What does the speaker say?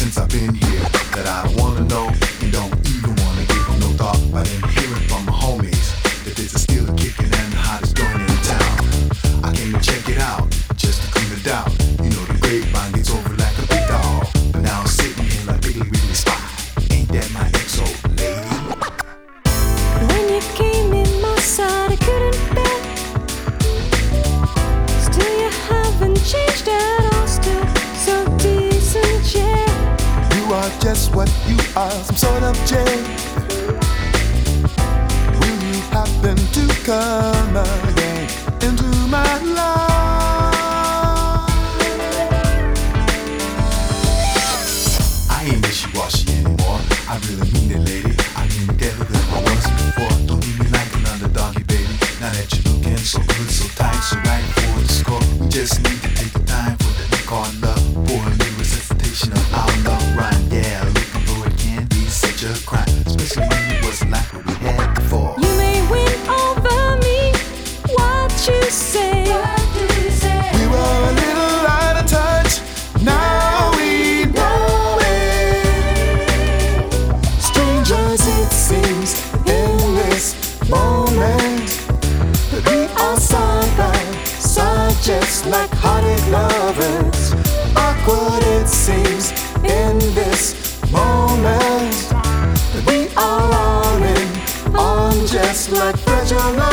since I've been here that I wanna know are just what you are, some sort of jade. Will you happen to come again into my life? I ain't wishy-washy anymore. I really mean it, lady. I I was before. Don't leave me like baby. Now that you're so good, so tight, so right for the score. We just need to take the time for the called like fragile.